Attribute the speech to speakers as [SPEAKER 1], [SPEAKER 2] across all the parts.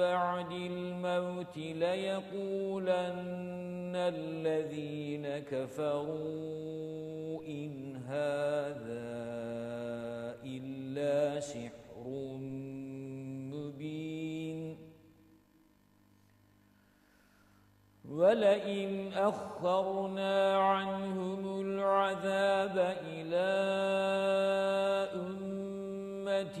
[SPEAKER 1] بعد الموت ليقولن الذين كفروا إن هذا إلا سحر مبين. ولئن أخرنا عنهم العذاب إلى أمة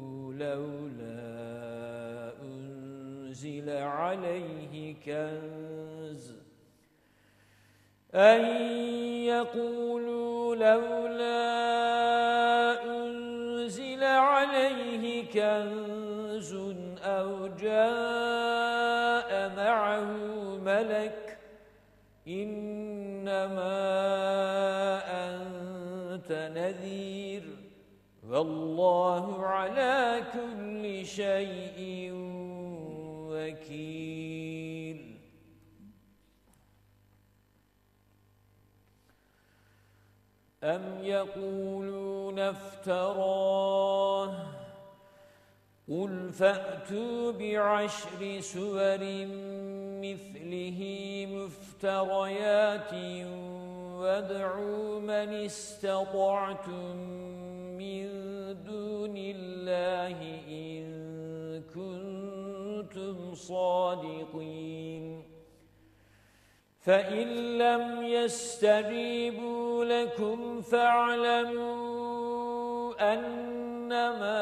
[SPEAKER 1] لولا أنزل عليه كنز أن يقولوا لولا أنزل عليه كنز أو جاء معه ملك إنما والله على كل شيء وكيل. أم يقولون افتراه؟ قل فأتوا بعشر سور مثله مفتريات وادعوا من استطعتم من دون الله إن كنتم صادقين. فإن لم يستجيبوا لكم فاعلموا أنما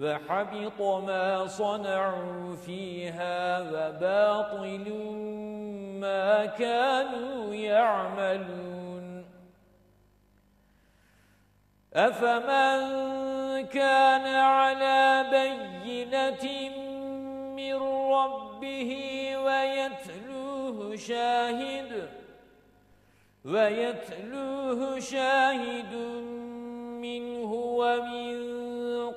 [SPEAKER 1] وحبط ما صنعوا فيها وباطل ما كانوا يعملون. أفمن كان على بينة من ربه ويتلوه شاهد ويتلوه شاهد منه ومن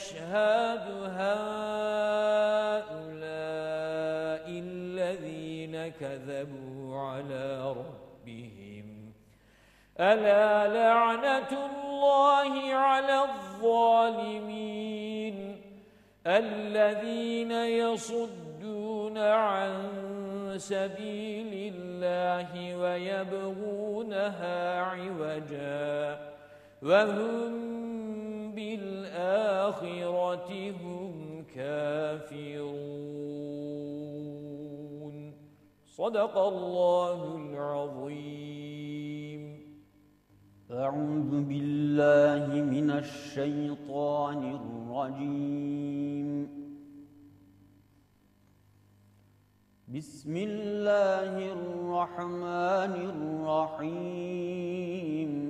[SPEAKER 1] الأشهاد هؤلاء الذين كذبوا على ربهم. ألا لعنة الله على الظالمين الذين يصدون عن سبيل الله ويبغونها عوجا وهم بالآخرة هم كافرون. صدق الله العظيم.
[SPEAKER 2] أعوذ بالله من الشيطان الرجيم. بسم الله الرحمن الرحيم.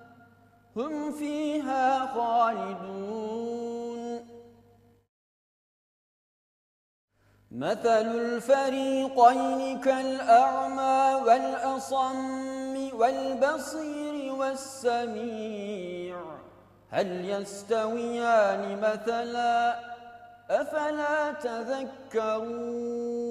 [SPEAKER 2] هم فيها خالدون. مثل الفريقين كالأعمى والأصم والبصير والسميع. هل يستويان مثلا؟ أفلا تذكرون.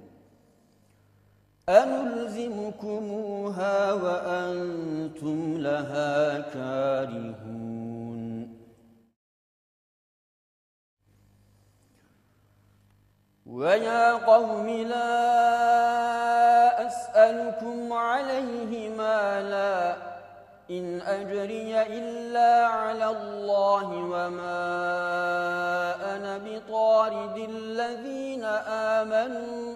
[SPEAKER 2] أنلزمكموها وأنتم لها كارهون. ويا قوم لا أسألكم عليه مالا. إن أجري إلا على الله وما أنا بطارد الذين آمنوا.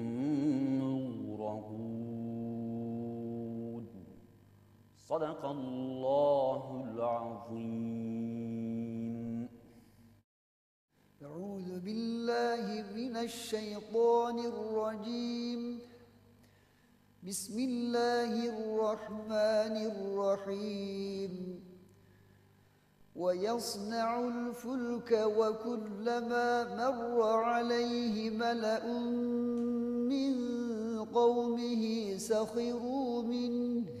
[SPEAKER 3] صدق الله العظيم
[SPEAKER 4] أعوذ بالله من الشيطان الرجيم بسم الله الرحمن الرحيم ويصنع الفلك وكلما مر عليه ملأ من قومه سخروا منه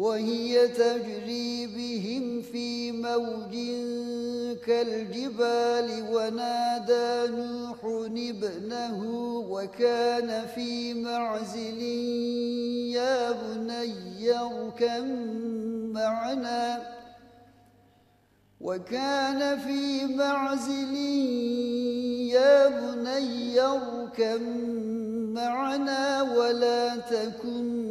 [SPEAKER 4] وهي تجري بهم في موج كالجبال ونادى نوح ابنه وكان في معزل يا بني اركب معنا وكان في معزل يا بني اركب معنا ولا تكن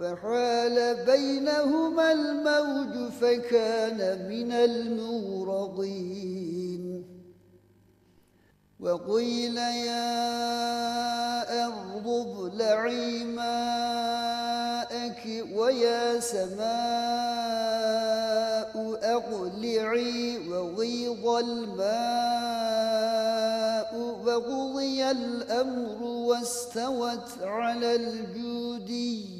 [SPEAKER 4] وحال بينهما الموج فكان من المورضين وقيل يا أرض ابلعي ماءك ويا سماء أقلعي وغيض الماء. وقضي الأمر واستوت على الجودي.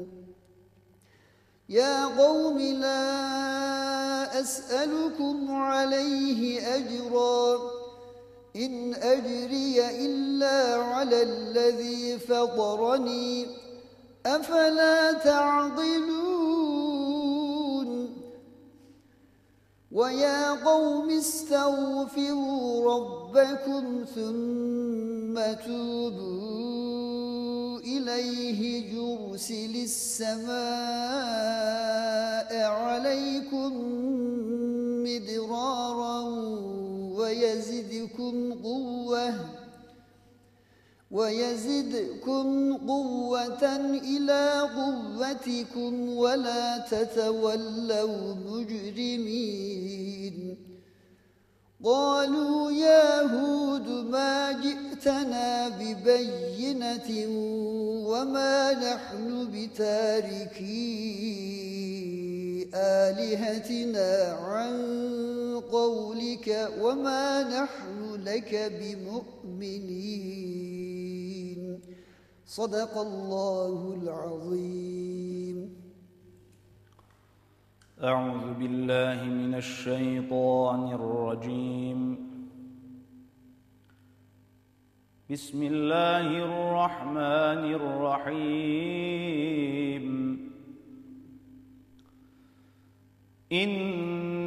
[SPEAKER 4] يا قوم لا أسألكم عليه أجرا. إن أجري إلا على الذي فطرني. أفلا تعضلون ويا قوم استغفروا ربكم ثم توبوا. إليه يرسل السماء عليكم مدرارا ويزدكم قوة ويزدكم قوة إلى قوتكم ولا تتولوا مجرمين. قالوا يا هود ما جئتنا ببينة وما نحن بتاركي آلهتنا عن قولك وما نحن لك بمؤمنين. صدق الله العظيم.
[SPEAKER 3] أعوذ بالله من الشيطان الرجيم. بسم الله الرحمن الرحيم. إن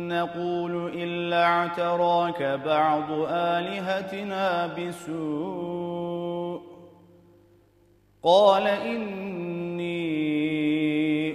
[SPEAKER 3] نقول إلا اعتراك بعض آلهتنا بسوء. قال إني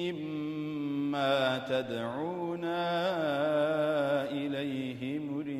[SPEAKER 3] مما تدعونا إليه مريب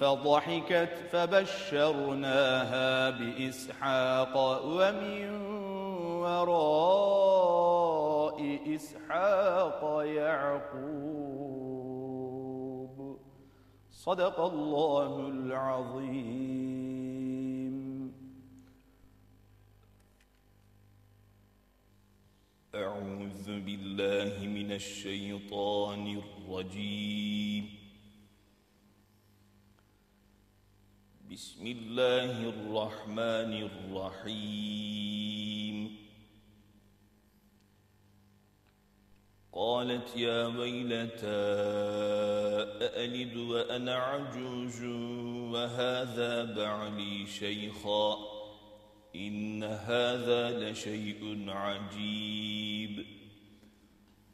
[SPEAKER 3] فضحكت فبشرناها بإسحاق ومن وراء إسحاق يعقوب. صدق الله العظيم.
[SPEAKER 5] أعوذ بالله من الشيطان الرجيم. بسم الله الرحمن الرحيم. قالت يا ويلتى أألد وأنا عجوز وهذا بعلي شيخا إن هذا لشيء عجيب.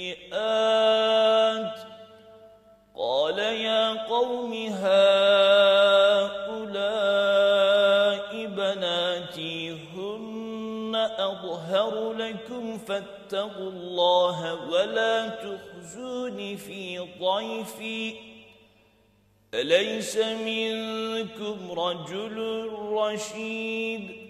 [SPEAKER 5] السيئات قال يا قوم هؤلاء بناتي هن أظهر لكم فاتقوا الله ولا تخزوني في ضيفي. أليس منكم رجل رشيد؟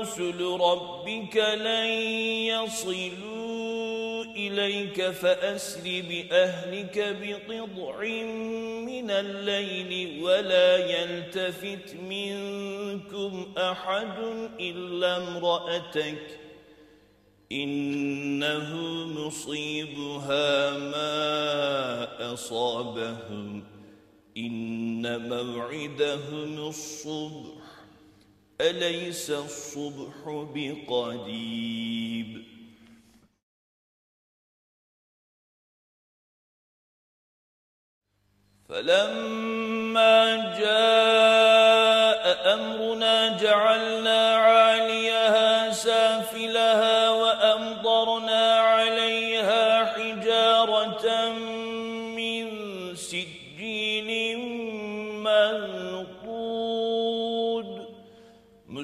[SPEAKER 5] رسل ربك لن يصلوا إليك فأسر بأهلك بقطع من الليل ولا يلتفت منكم أحد إلا امرأتك إنه مصيبها ما أصابهم إن موعدهم الصبح أليس الصبح بقريب فلما جاء أمرنا جعلنا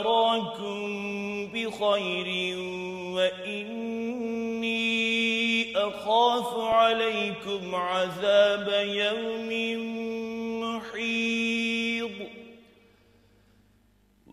[SPEAKER 5] أراكم بخير وإني أخاف عليكم عذاب يوم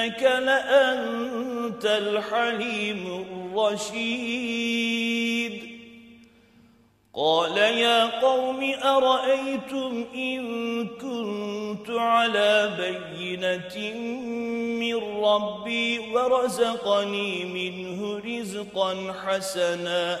[SPEAKER 5] إنك لأنت الحليم الرشيد. قال يا قوم أرأيتم إن كنت على بينة من ربي ورزقني منه رزقا حسنا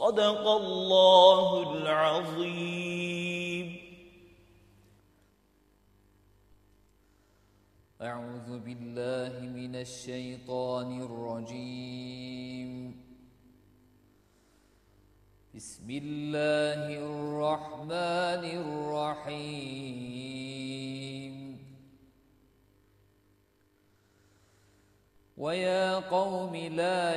[SPEAKER 5] صدق الله العظيم.
[SPEAKER 1] أعوذ بالله من الشيطان الرجيم. بسم الله الرحمن الرحيم. ويا قوم لا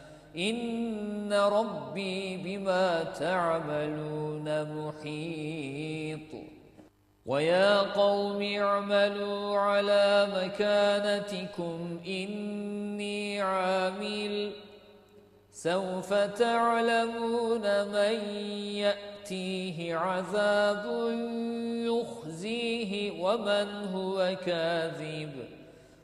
[SPEAKER 1] إن ربي بما تعملون محيط. ويا قوم اعملوا على مكانتكم إني عامل. سوف تعلمون من يأتيه عذاب يخزيه ومن هو كاذب.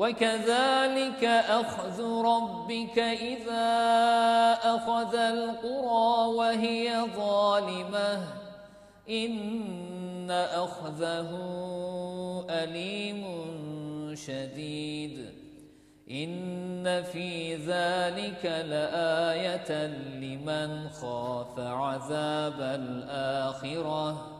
[SPEAKER 1] وكذلك أخذ ربك إذا أخذ القرى وهي ظالمة. إن أخذه أليم شديد. إن في ذلك لآية لمن خاف عذاب الآخرة.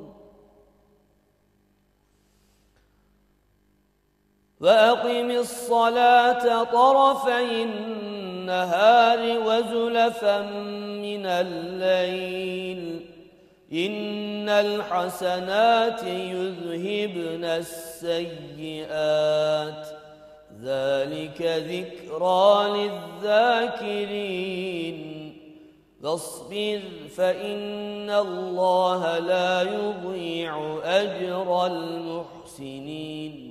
[SPEAKER 6] وأقم الصلاة طرفي النهار وزلفا من الليل. إن الحسنات يذهبن السيئات. ذلك ذكرى للذاكرين. فاصبر فإن الله لا يضيع أجر المحسنين.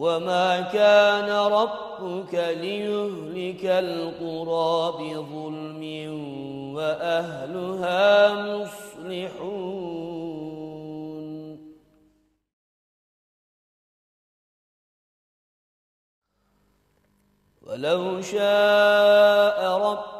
[SPEAKER 6] وما كان ربك ليهلك القرى بظلم وأهلها مصلحون ولو شاء ربك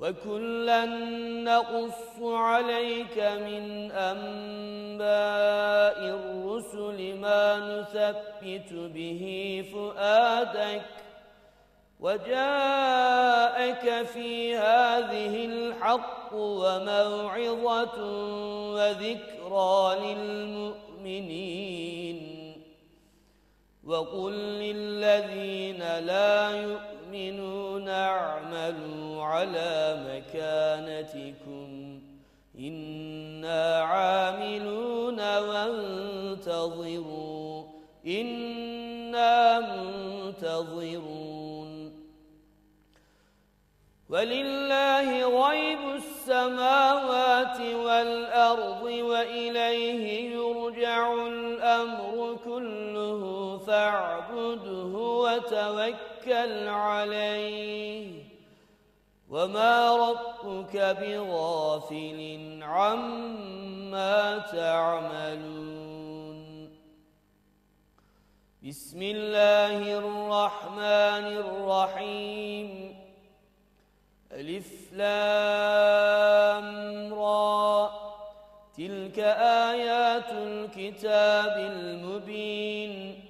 [SPEAKER 6] وكلا نقص عليك من أنباء الرسل ما نثبت به فؤادك وجاءك في هذه الحق وموعظة وذكرى للمؤمنين وقل للذين لا يؤمنون اعملوا على مكانتكم إنا عاملون وانتظروا إنا منتظرون ولله غيب السماوات والأرض وإليه يرجع الأمر كله فاعبده وتوكل عليه. وما ربك بغافل عما تعملون. بسم الله الرحمن الرحيم. ألف لام را. تلك آيات الكتاب المبين.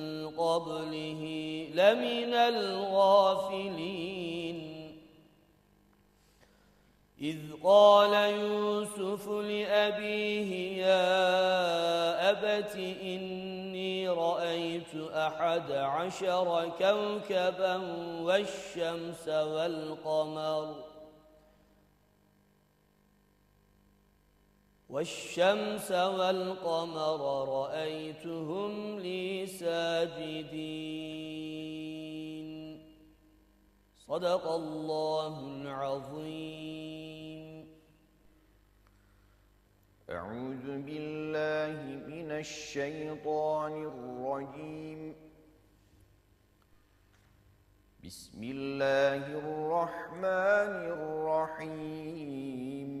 [SPEAKER 6] قبله لمن الغافلين. إذ قال يوسف لأبيه يا أبت إني رأيت أحد عشر كوكبا والشمس والقمر. والشمس والقمر رأيتهم لي ساجدين. صدق الله العظيم.
[SPEAKER 7] أعوذ بالله من الشيطان الرجيم. بسم الله الرحمن الرحيم.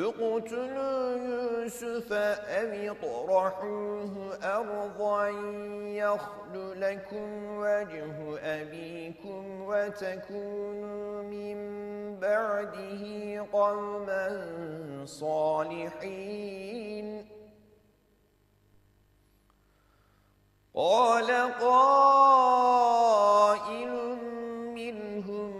[SPEAKER 7] اقتلوا يوسف أم اطرحوه أرضا يخل لكم وجه أبيكم وتكونوا من بعده قوما صالحين. قال قائل منهم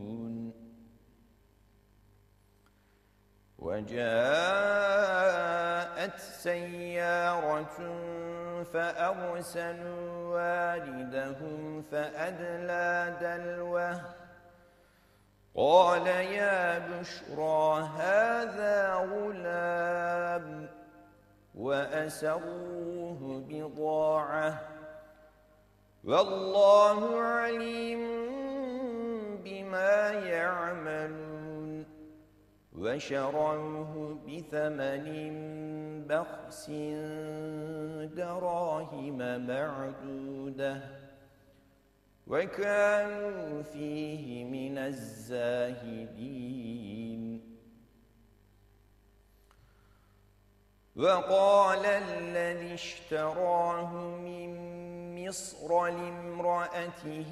[SPEAKER 7] وجاءت سيارة فأرسلوا والدهم فأدلى دلوه. قال يا بشرى هذا غلام وأسروه بضاعة. والله عليم بما يعملون. وشروه بثمن بخس دراهم معدودة وكانوا فيه من الزاهدين. وقال الذي اشتراه من مصر لامرأته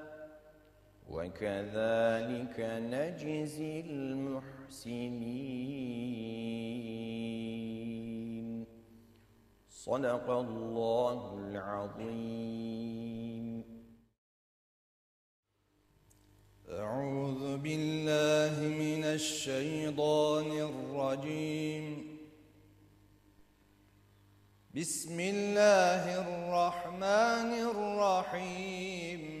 [SPEAKER 7] وكذلك نجزي المحسنين. صدق الله العظيم.
[SPEAKER 8] أعوذ بالله من الشيطان الرجيم. بسم الله الرحمن الرحيم.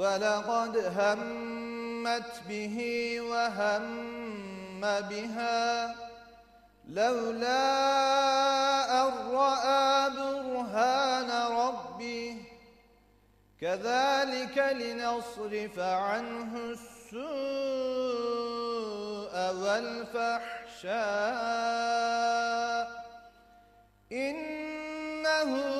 [SPEAKER 8] ولقد همت به وهم بها لولا أن رأى برهان ربه. كذلك لنصرف عنه السوء والفحشاء. إنه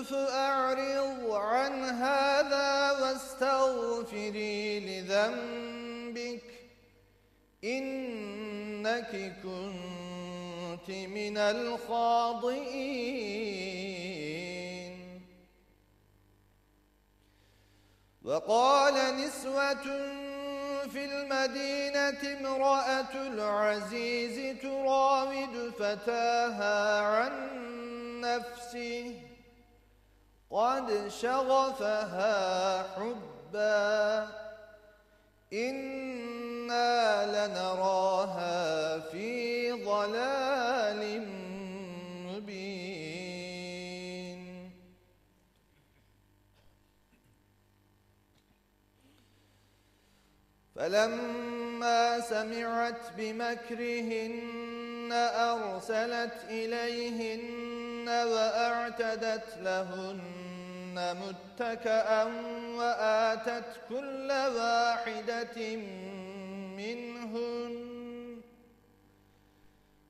[SPEAKER 8] يوسف أعرض عن هذا واستغفري لذنبك. إنك كنت من الخاطئين. وقال نسوة في المدينة امرأة العزيز تراود فتاها عن نفسه. قد شغفها حبا. إنا لنراها في ضلال مبين. فلما سمعت بمكرهن أرسلت إليهن وأعتدت لهن متكأ وآتت كل واحدة منهن.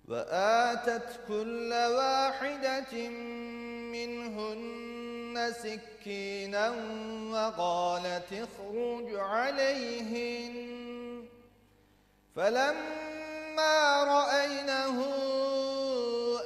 [SPEAKER 8] وآتت كل واحدة منهن سكينا وقالت اخرج عليهن. فلما رأينه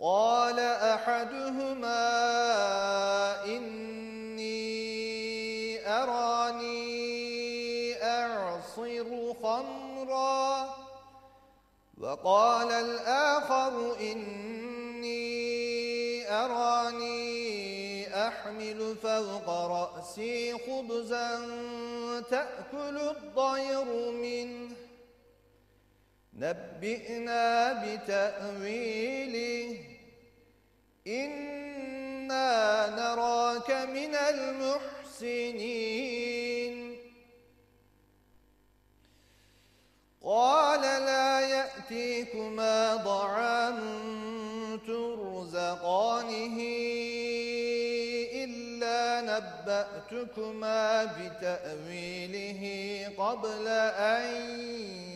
[SPEAKER 8] قال أحدهما إني أراني أعصر خمرا وقال الآخر إني أراني أحمل فوق رأسي خبزا تأكل الطير منه. نبئنا بتأويله. إنا نراك من المحسنين. قال لا يأتيكما طعام ترزقانه إلا نبأتكما بتأويله قبل أن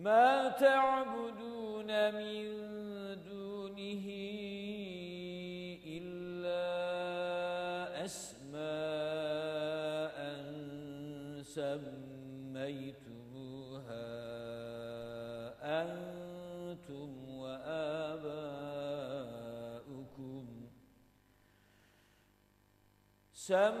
[SPEAKER 6] ما تعبدون من دونه إلا أسماء سميتموها أنتم وآباؤكم سميتموها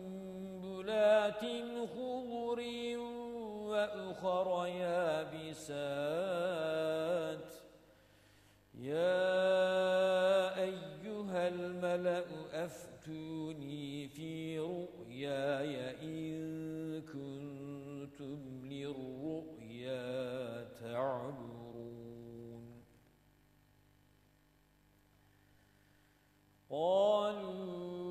[SPEAKER 6] خضر وأخر يابسات. يا أيها الملأ أفتوني في رؤياي إن كنتم للرؤيا تعبرون. قالوا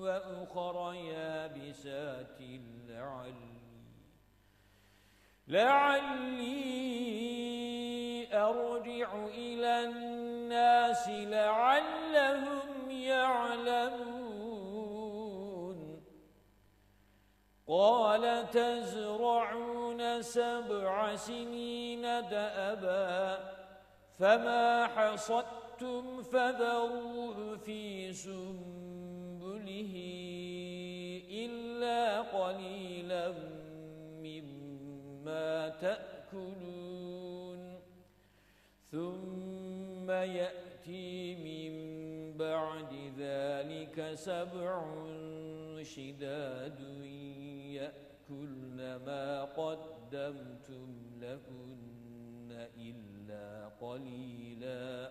[SPEAKER 6] وأخر يابسات لعلي لعلي أرجع إلى الناس لعلهم يعلمون. قال تزرعون سبع سنين دأبا فما حصدتم فذروه في سنبله إلا قليلا مما تأكلون. ثم يأتي من بعد ذلك سبع شداد يأكلن ما قدمتم لهن إلا قليلا.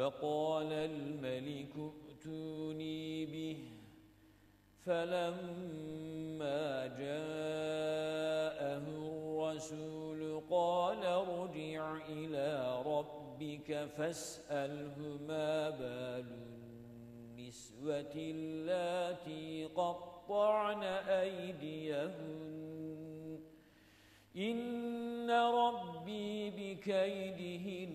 [SPEAKER 6] وقال الملك ائتوني به فلما جاءه الرسول قال ارجع إلى ربك فاسأله ما بال النسوة اللاتي قطعن أيديهن. إن ربي بكيدهن.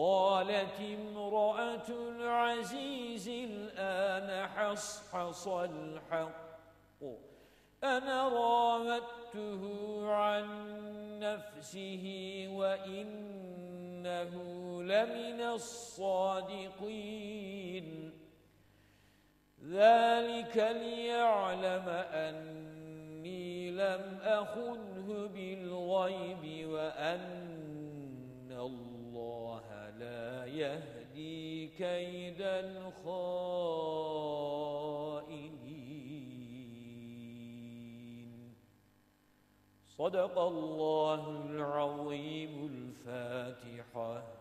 [SPEAKER 6] قالت امرأة العزيز الآن حصحص الحق. أنا راودته عن نفسه وإنه لمن الصادقين. ذلك ليعلم أني لم أخنه بالغيب وأن الله لا يهدي كيد الخائنين. صدق الله العظيم الفاتحة.